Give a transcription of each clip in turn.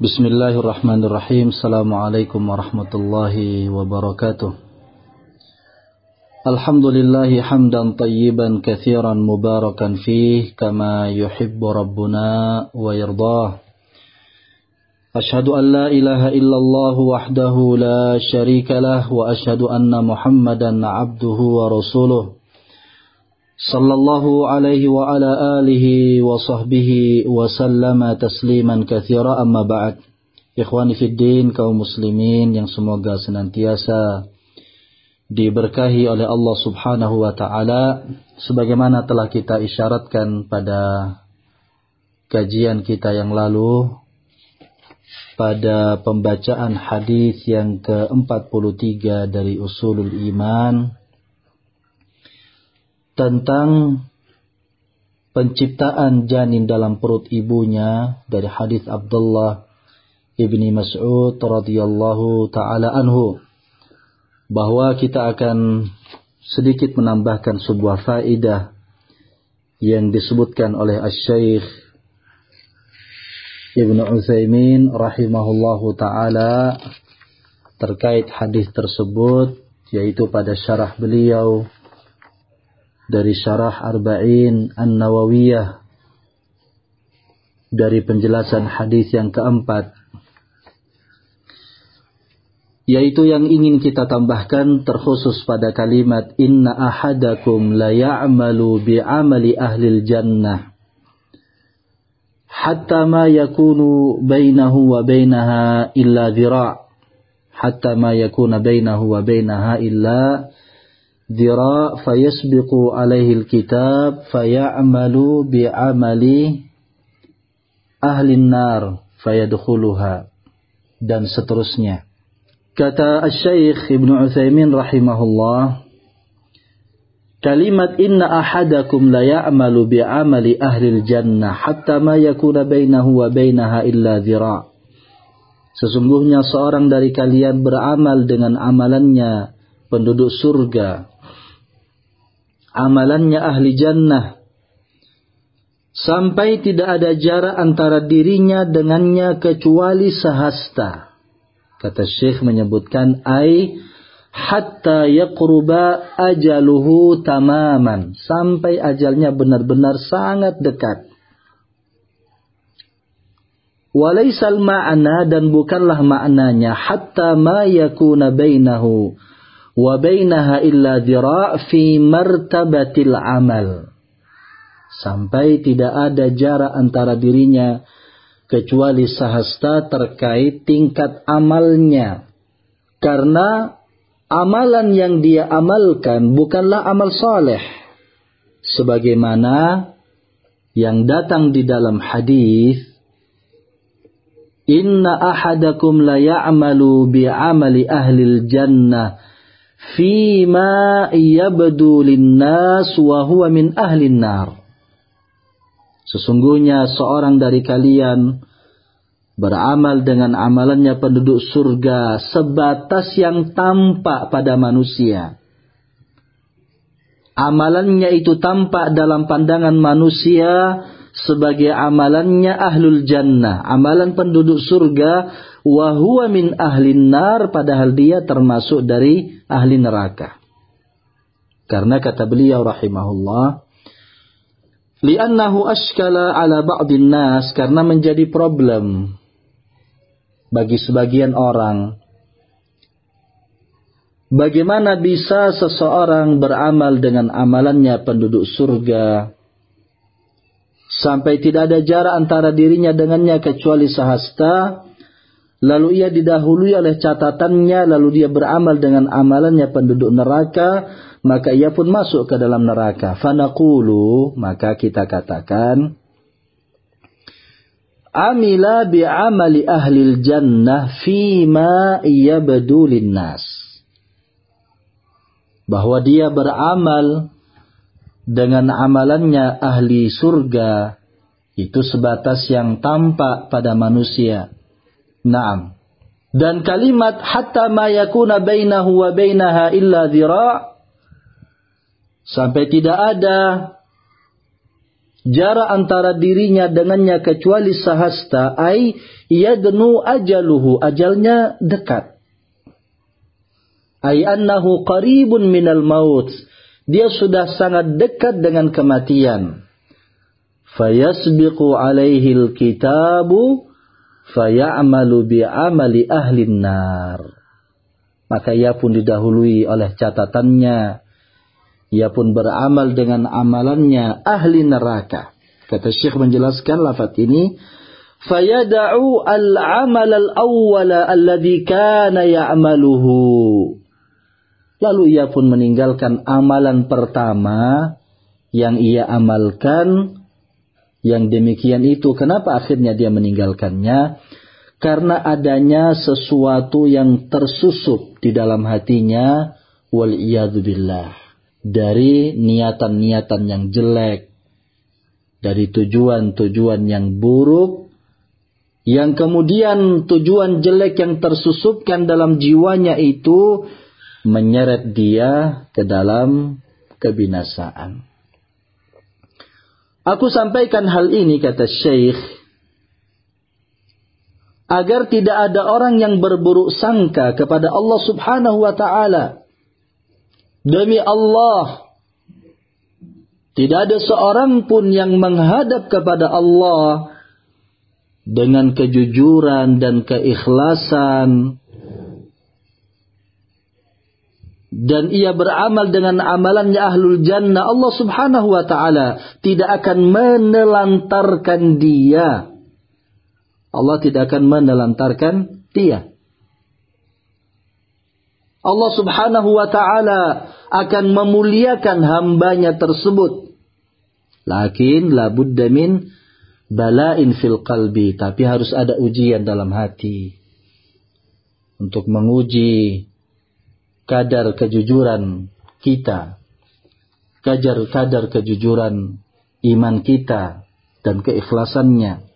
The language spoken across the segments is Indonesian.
Bismillahirrahmanirrahim. Assalamualaikum warahmatullahi wabarakatuh. Alhamdulillahi hamdan tayyiban kathiran mubarakan fih kama yuhibbu rabbuna wa yardah. Ashhadu an la ilaha illallah wahdahu la sharika lah wa ashhadu anna Muhammadan abduhu wa rasuluh. صلى الله عليه وعلى آله وصحبه وسلم تسليما كثيرا أما بعد Ikhwani Fiddin kaum muslimin yang semoga senantiasa diberkahi oleh Allah subhanahu wa ta'ala sebagaimana telah kita isyaratkan pada kajian kita yang lalu pada pembacaan hadis yang ke-43 dari usulul iman tentang penciptaan janin dalam perut ibunya dari hadis Abdullah ibni Mas'ud radhiyallahu taala anhu bahwa kita akan sedikit menambahkan sebuah faidah yang disebutkan oleh Asy-Syaikh Ibnu Utsaimin rahimahullahu taala terkait hadis tersebut yaitu pada syarah beliau dari syarah Arba'in An-Nawawiyah dari penjelasan hadis yang keempat yaitu yang ingin kita tambahkan terkhusus pada kalimat inna ahadakum la ya'malu bi'amali ahli jannah hatta ma yakunu bainahu wa bainaha illa dhira' hatta ma yakuna bainahu wa bainaha illa ذراء فيسبق عليه الكتاب فيعمل بعمل أهل النار فيدخلها dan seterusnya. Kata Syekh Ibnu Utsaimin rahimahullah, kalimat inna ahadakum la ya'malu bi'amali ahli jannah hatta ma yakuna bainahu wa bainaha illa dhira'. Sesungguhnya seorang dari kalian beramal dengan amalannya penduduk surga amalannya ahli jannah sampai tidak ada jarak antara dirinya dengannya kecuali sehasta. Kata Syekh menyebutkan ai hatta yaqruba ajaluhu tamaman sampai ajalnya benar-benar sangat dekat. Walaisal ma'na dan bukanlah maknanya hatta ma yakuna bainahu wa bainaha illa dira' fi martabatil amal. Sampai tidak ada jarak antara dirinya kecuali sahasta terkait tingkat amalnya. Karena amalan yang dia amalkan bukanlah amal soleh. Sebagaimana yang datang di dalam hadis Inna ahadakum la ya'malu bi'amali ahlil jannah fima yabdu linnas wa huwa min ahlin. Sesungguhnya seorang dari kalian beramal dengan amalannya penduduk surga sebatas yang tampak pada manusia. Amalannya itu tampak dalam pandangan manusia sebagai amalannya ahlul jannah, amalan penduduk surga wa huwa min ahlin nar padahal dia termasuk dari ahli neraka. Karena kata beliau rahimahullah li'annahu ashkala ala ba'din nas karena menjadi problem bagi sebagian orang Bagaimana bisa seseorang beramal dengan amalannya penduduk surga sampai tidak ada jarak antara dirinya dengannya kecuali sehasta Lalu ia didahului oleh catatannya, lalu dia beramal dengan amalannya penduduk neraka, maka ia pun masuk ke dalam neraka. Fanaqulu, maka kita katakan, Amila bi'amali ahlil jannah fima yabdu linnas. Bahwa dia beramal dengan amalannya ahli surga, itu sebatas yang tampak pada manusia Naam. Dan kalimat hatta ma yakuna bainahu wa bainaha illa dhira' sampai tidak ada jarak antara dirinya dengannya kecuali sahasta ai yadnu ajaluhu ajalnya dekat ai annahu qaribun minal maut dia sudah sangat dekat dengan kematian fayasbiqu alaihi alkitabu fayamalu bi amali ahli nar maka ia pun didahului oleh catatannya ia pun beramal dengan amalannya ahli neraka. Kata Syekh menjelaskan lafaz ini, fayada'u al-amal al-awwala alladhi kana ya'maluhu. Lalu ia pun meninggalkan amalan pertama yang ia amalkan yang demikian itu. Kenapa akhirnya dia meninggalkannya? Karena adanya sesuatu yang tersusup di dalam hatinya wal billah dari niatan-niatan yang jelek, dari tujuan-tujuan yang buruk, yang kemudian tujuan jelek yang tersusupkan dalam jiwanya itu menyeret dia ke dalam kebinasaan. Aku sampaikan hal ini kata Syekh agar tidak ada orang yang berburuk sangka kepada Allah Subhanahu wa taala. Demi Allah, tidak ada seorang pun yang menghadap kepada Allah dengan kejujuran dan keikhlasan dan ia beramal dengan amalannya ahlul jannah Allah subhanahu wa ta'ala tidak akan menelantarkan dia Allah tidak akan menelantarkan dia Allah subhanahu wa ta'ala akan memuliakan hambanya tersebut. Lakin labudda min bala'in fil qalbi. Tapi harus ada ujian dalam hati. Untuk menguji kadar kejujuran kita. Kadar, kadar kejujuran iman kita. Dan keikhlasannya.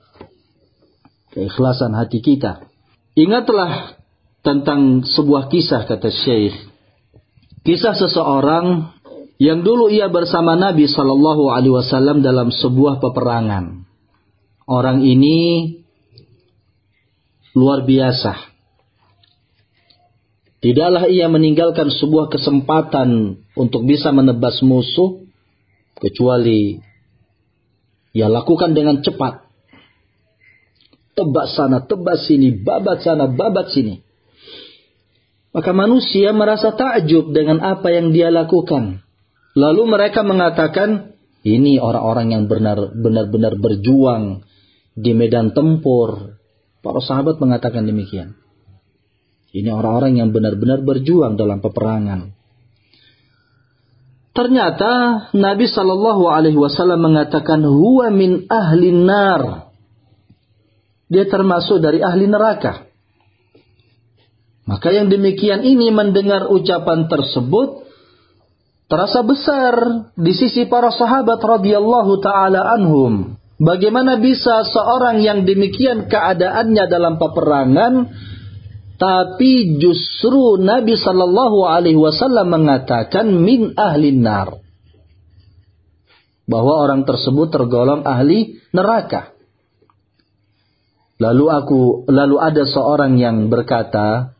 Keikhlasan hati kita. Ingatlah tentang sebuah kisah kata Syekh. Kisah seseorang yang dulu ia bersama Nabi Shallallahu Alaihi Wasallam dalam sebuah peperangan. Orang ini luar biasa. Tidaklah ia meninggalkan sebuah kesempatan untuk bisa menebas musuh kecuali ia lakukan dengan cepat. Tebas sana, tebas sini, babat sana, babat sini. Maka manusia merasa takjub dengan apa yang dia lakukan. Lalu mereka mengatakan, ini orang-orang yang benar-benar berjuang di medan tempur. Para sahabat mengatakan demikian. Ini orang-orang yang benar-benar berjuang dalam peperangan. Ternyata Nabi Shallallahu Alaihi Wasallam mengatakan huwa min ahli nar. Dia termasuk dari ahli neraka. Maka yang demikian ini mendengar ucapan tersebut terasa besar di sisi para sahabat radhiyallahu taala anhum. Bagaimana bisa seorang yang demikian keadaannya dalam peperangan tapi justru Nabi sallallahu alaihi wasallam mengatakan min ahli nar bahwa orang tersebut tergolong ahli neraka. Lalu aku lalu ada seorang yang berkata,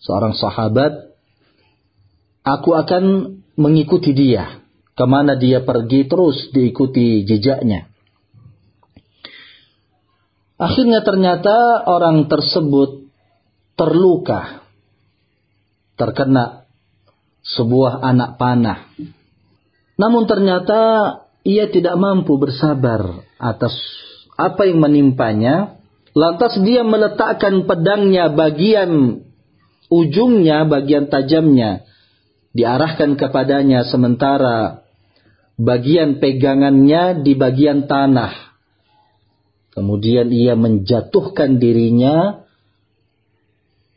seorang sahabat, aku akan mengikuti dia. Ke mana dia pergi terus diikuti jejaknya. Akhirnya ternyata orang tersebut terluka. Terkena sebuah anak panah. Namun ternyata ia tidak mampu bersabar atas apa yang menimpanya. Lantas dia meletakkan pedangnya bagian ujungnya, bagian tajamnya diarahkan kepadanya sementara bagian pegangannya di bagian tanah. Kemudian ia menjatuhkan dirinya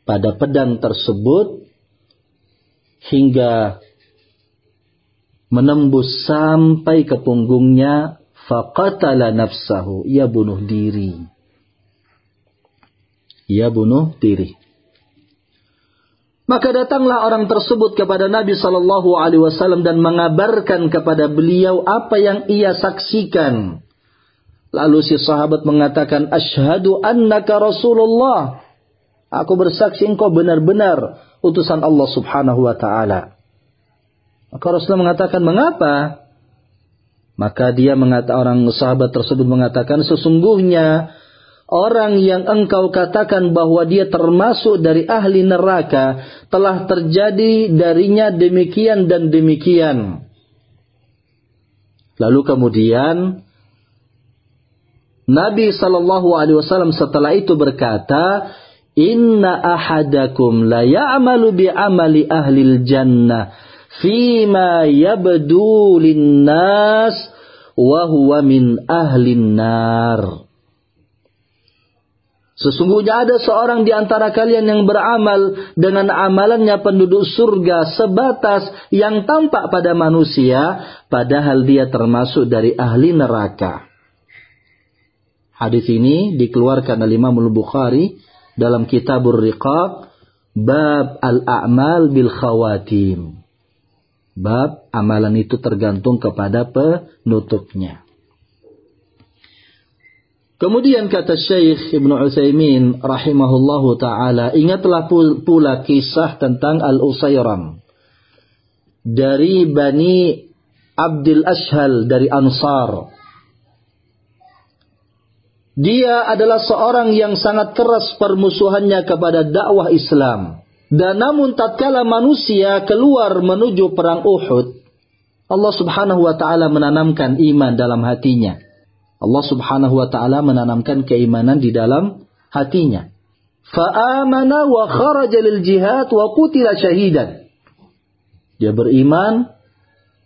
pada pedang tersebut hingga menembus sampai ke punggungnya faqatala nafsahu ia bunuh diri ia bunuh diri Maka datanglah orang tersebut kepada Nabi Shallallahu Alaihi Wasallam dan mengabarkan kepada beliau apa yang ia saksikan. Lalu si sahabat mengatakan, Ashhadu annaka Rasulullah. Aku bersaksi engkau benar-benar utusan Allah Subhanahu wa taala. Maka Rasulullah mengatakan, "Mengapa?" Maka dia mengata orang sahabat tersebut mengatakan, "Sesungguhnya orang yang engkau katakan bahwa dia termasuk dari ahli neraka telah terjadi darinya demikian dan demikian. Lalu kemudian Nabi Shallallahu Alaihi Wasallam setelah itu berkata, Inna ahadakum la ya'malu bi amali ahli jannah fima yabdu linnas wa huwa min ahli nar. Sesungguhnya ada seorang di antara kalian yang beramal dengan amalannya penduduk surga sebatas yang tampak pada manusia, padahal dia termasuk dari ahli neraka. Hadis ini dikeluarkan oleh Imam Al-Bukhari dalam Kitabur Riqab bab al-a'mal bil khawatim. Bab amalan itu tergantung kepada penutupnya. Kemudian kata Syekh Ibn Utsaimin rahimahullahu taala, ingatlah pula kisah tentang Al-Usairam dari Bani Abdul Ashhal dari Ansar. Dia adalah seorang yang sangat keras permusuhannya kepada dakwah Islam. Dan namun tatkala manusia keluar menuju perang Uhud, Allah Subhanahu wa taala menanamkan iman dalam hatinya. Allah Subhanahu wa taala menanamkan keimanan di dalam hatinya. Fa'amana wa kharaja lil jihad wa qutila syahidan. Dia beriman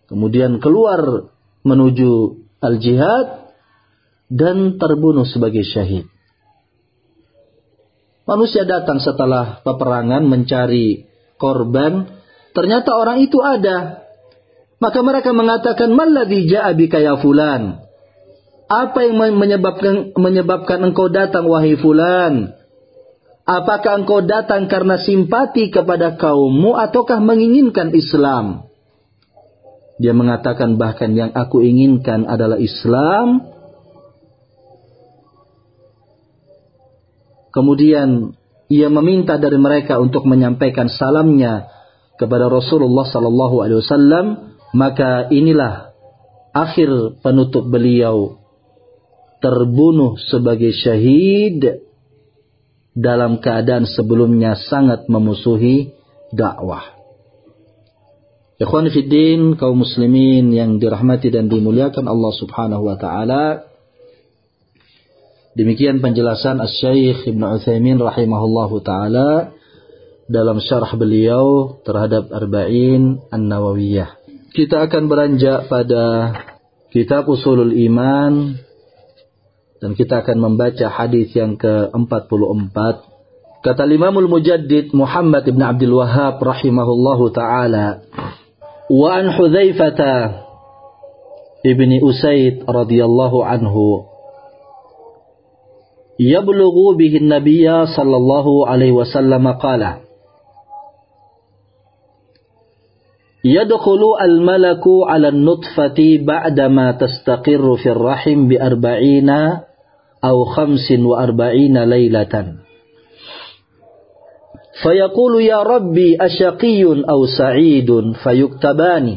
kemudian keluar menuju al-jihad dan terbunuh sebagai syahid. Manusia datang setelah peperangan mencari korban, ternyata orang itu ada. Maka mereka mengatakan, "Malladzi ja'a bika ya fulan?" Apa yang menyebabkan menyebabkan engkau datang wahai fulan? Apakah engkau datang karena simpati kepada kaummu ataukah menginginkan Islam? Dia mengatakan bahkan yang aku inginkan adalah Islam. Kemudian ia meminta dari mereka untuk menyampaikan salamnya kepada Rasulullah sallallahu alaihi wasallam, maka inilah akhir penutup beliau terbunuh sebagai syahid dalam keadaan sebelumnya sangat memusuhi dakwah. Ikhwan Fiddin, kaum muslimin yang dirahmati dan dimuliakan Allah subhanahu wa ta'ala. Demikian penjelasan As-Syeikh Ibn Uthaymin rahimahullahu ta'ala dalam syarah beliau terhadap Arba'in An-Nawawiyah. Kita akan beranjak pada kitab Usulul Iman dan kita akan membaca hadis yang ke-44. Kata Imamul Mujaddid Muhammad ibn Abdul Wahhab rahimahullahu taala, "Wa an Hudzaifah ibni Usaid radhiyallahu anhu yablughu bihi an-nabiy sallallahu alaihi wasallam qala" يدخل الملك على النطفة بعدما تستقر في الرحم بأربعين أو خمس وأربعين ليلة. فيقول يا ربي أشقي أو سعيد؟ فيكتبان.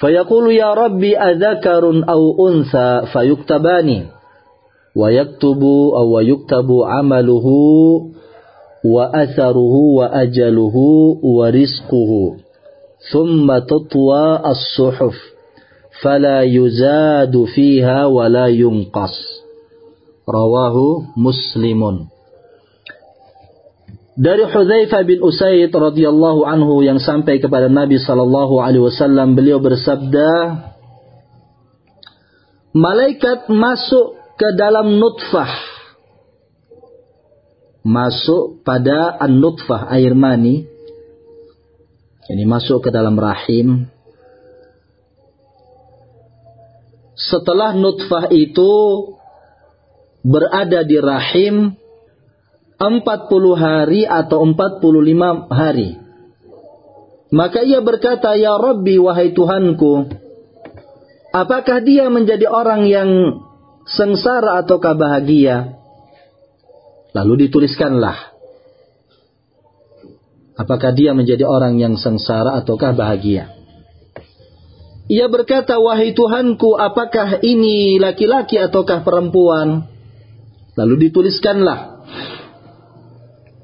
فيقول يا ربي أذكر أو أنثى؟ فيكتبان. wa yaktubu aw yuktabu amaluhu wa atharuhu wa ajaluhu wa rizquhu. Thumma tutwa as-suhuf. Fala yuzadu fiha wa la yunqas. Rawahu muslimun. Dari Hudzaifah bin Usaid radhiyallahu anhu yang sampai kepada Nabi sallallahu alaihi wasallam beliau bersabda Malaikat masuk ke dalam nutfah. Masuk pada an-nutfah air mani. Ini masuk ke dalam rahim. Setelah nutfah itu berada di rahim 40 hari atau 45 hari. Maka ia berkata, Ya Rabbi, wahai Tuhanku, apakah dia menjadi orang yang sengsara ataukah bahagia? Lalu dituliskanlah. Apakah dia menjadi orang yang sengsara ataukah bahagia? Ia berkata, wahai Tuhanku, apakah ini laki-laki ataukah perempuan? Lalu dituliskanlah.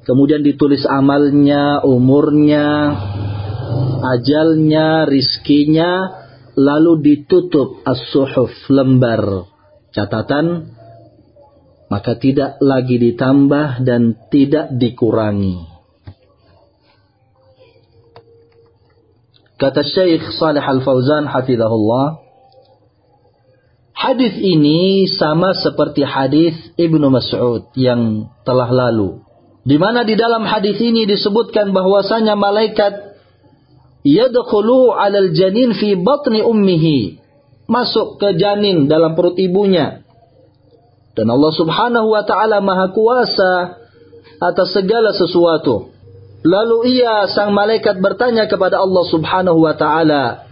Kemudian ditulis amalnya, umurnya, ajalnya, rizkinya, lalu ditutup as-suhuf lembar catatan, maka tidak lagi ditambah dan tidak dikurangi. Kata Syekh Salih Al-Fauzan hafizahullah, hadis ini sama seperti hadis Ibnu Mas'ud yang telah lalu. Di mana di dalam hadis ini disebutkan bahwasanya malaikat yadkhulu 'alal janin fi batni ummihi masuk ke janin dalam perut ibunya. Dan Allah Subhanahu wa taala maha kuasa atas segala sesuatu. Lalu ia sang malaikat bertanya kepada Allah Subhanahu wa taala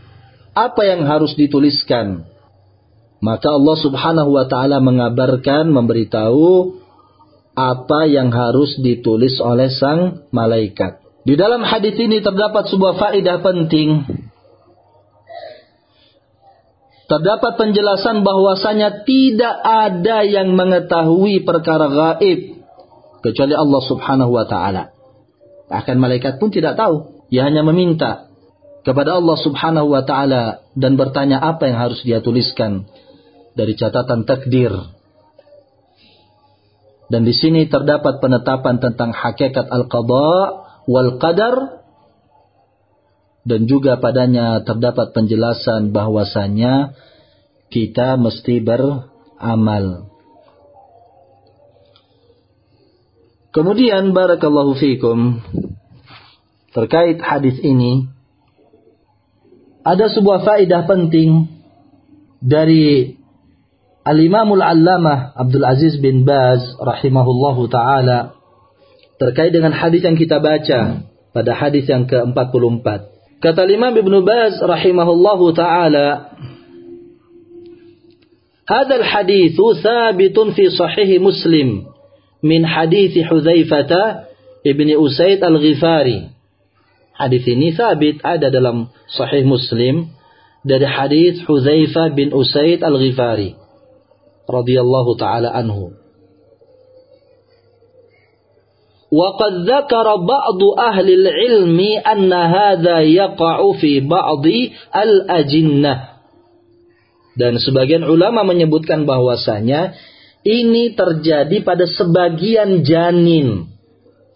apa yang harus dituliskan? Maka Allah Subhanahu wa taala mengabarkan memberitahu apa yang harus ditulis oleh sang malaikat. Di dalam hadis ini terdapat sebuah faedah penting. Terdapat penjelasan bahwasanya tidak ada yang mengetahui perkara gaib kecuali Allah Subhanahu wa taala. Bahkan malaikat pun tidak tahu. Ia hanya meminta kepada Allah Subhanahu wa taala dan bertanya apa yang harus dia tuliskan dari catatan takdir. Dan di sini terdapat penetapan tentang hakikat al-qada wal qadar dan juga padanya terdapat penjelasan bahwasanya kita mesti beramal. Kemudian barakallahu fikum terkait hadis ini ada sebuah faedah penting dari Al-Imamul Allamah Abdul Aziz bin Baz rahimahullahu taala terkait dengan hadis yang kita baca pada hadis yang ke-44. Kata Imam Ibnu Baz rahimahullahu taala, "Hadha al-hadits thabitun fi sahih Muslim min hadis Hudzaifah ibni Usaid al-Ghifari." Hadis ini sabit ada dalam sahih Muslim dari hadis Hudzaifah bin Usaid al-Ghifari radhiyallahu taala anhu. وقد ذكر بعض أهل العلم أن هذا يقع في بعض الأجنة dan sebagian ulama menyebutkan bahwasanya ini terjadi pada sebagian janin.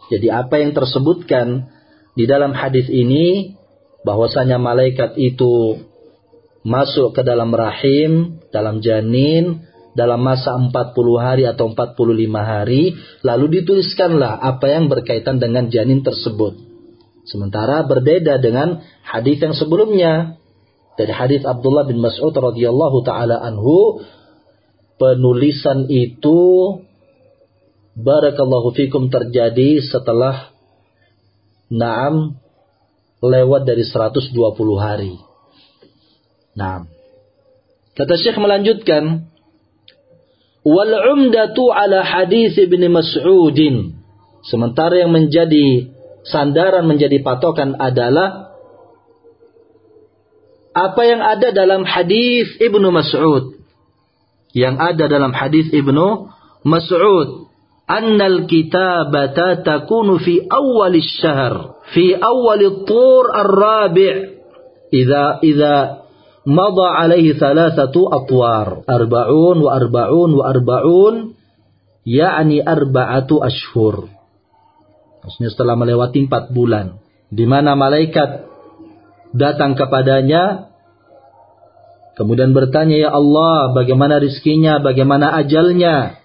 Jadi apa yang tersebutkan di dalam hadis ini bahwasanya malaikat itu masuk ke dalam rahim, dalam janin, dalam masa 40 hari atau 45 hari, lalu dituliskanlah apa yang berkaitan dengan janin tersebut. Sementara berbeda dengan hadis yang sebelumnya. Dari hadis Abdullah bin Mas'ud radhiyallahu taala anhu, penulisan itu barakallahu fikum terjadi setelah Naam lewat dari 120 hari. Naam. Kata Syekh melanjutkan, Wal umdatu ala hadis Ibnu Mas'udin. Sementara yang menjadi sandaran menjadi patokan adalah apa yang ada dalam hadis Ibnu Mas'ud. Yang ada dalam hadis Ibnu Mas'ud. Annal kitabata takunu fi awal syahr. Fi awal tur ar-rabi' mada alaihi thalathatu atwar. Arba'un wa arba'un wa arba'un yakni arba'atu ashur maksudnya setelah melewati empat bulan di mana malaikat datang kepadanya kemudian bertanya ya Allah bagaimana rizkinya? Bagaimana ajalnya?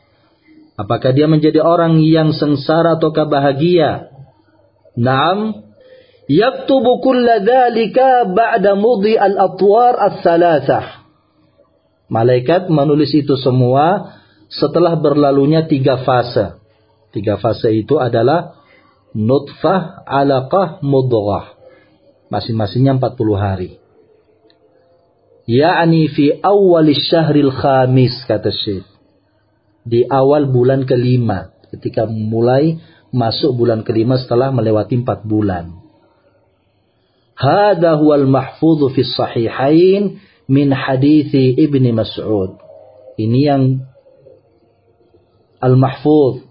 Apakah dia menjadi orang yang sengsara ataukah bahagia? Naam yaktubu kulla dhalika ba'da mudhi al-atwar as-salasah. Malaikat menulis itu semua setelah berlalunya tiga fase. Tiga fase itu adalah nutfah, alaqah, mudghah. Masing-masingnya 40 hari. Ya'ni fi awal syahril khamis kata Syekh. Di awal bulan kelima. Ketika mulai masuk bulan kelima setelah melewati empat bulan. Hada huwal mahfudhu fi sahihain min hadithi Ibni Mas'ud. Ini yang al-mahfudh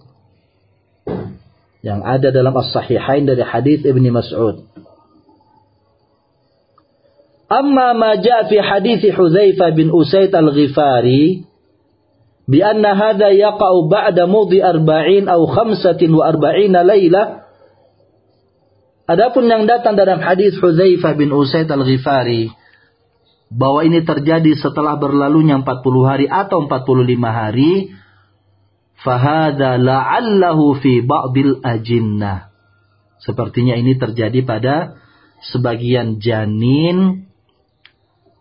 yang ada dalam as-sahihain dari hadis Ibni Mas'ud. Amma ma jaa fi hadis Hudzaifah bin Usaid al-Ghifari bi anna hadha yaqa'u ba'da mudhi 40 aw 45 laila Adapun yang datang dalam hadis Hudzaifah bin Usaid al-Ghifari bahwa ini terjadi setelah berlalunya 40 hari atau 45 hari fahada la'allahu fi ba'dil ajinnah. Sepertinya ini terjadi pada sebagian janin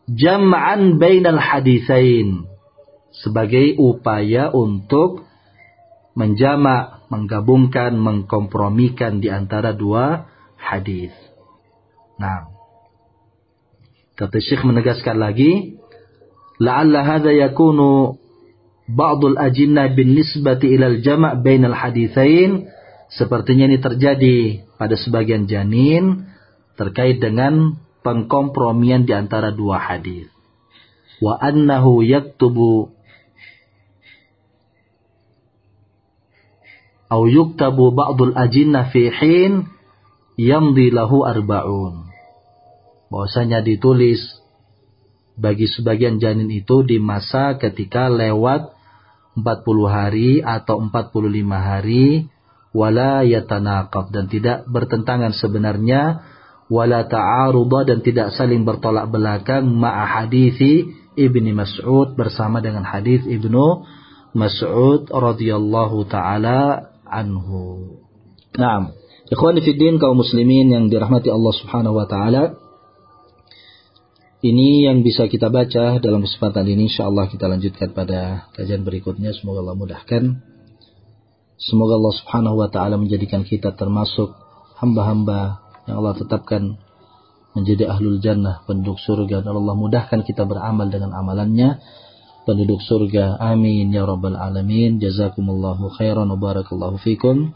jam'an bainal hadithain sebagai upaya untuk menjamak, menggabungkan, mengkompromikan di antara dua hadis. Nah, kata Syekh menegaskan lagi, la'alla hadha yakunu ba'dul ajinnah bin nisbati ilal jama' bainal hadithain sepertinya ini terjadi pada sebagian janin terkait dengan pengkompromian di antara dua hadis. Wa annahu yaktubu au yuktabu ba'dul ajinnah fi hin yamdi lahu arba'un. Bahwasanya ditulis bagi sebagian janin itu di masa ketika lewat 40 hari atau 45 hari wala yatanaqab dan tidak bertentangan sebenarnya wala ta'aruda dan tidak saling bertolak belakang ma'a hadithi Ibni Mas'ud bersama dengan hadis Ibnu Mas'ud radhiyallahu taala anhu. Naam. Ikhwani fi din kaum muslimin yang dirahmati Allah Subhanahu wa taala. Ini yang bisa kita baca dalam kesempatan ini insyaallah kita lanjutkan pada kajian berikutnya semoga Allah mudahkan. Semoga Allah Subhanahu wa taala menjadikan kita termasuk hamba-hamba yang Allah tetapkan menjadi ahlul jannah, penduduk surga dan Allah mudahkan kita beramal dengan amalannya penduduk surga. Amin ya rabbal alamin. Jazakumullahu khairan wa barakallahu fikum.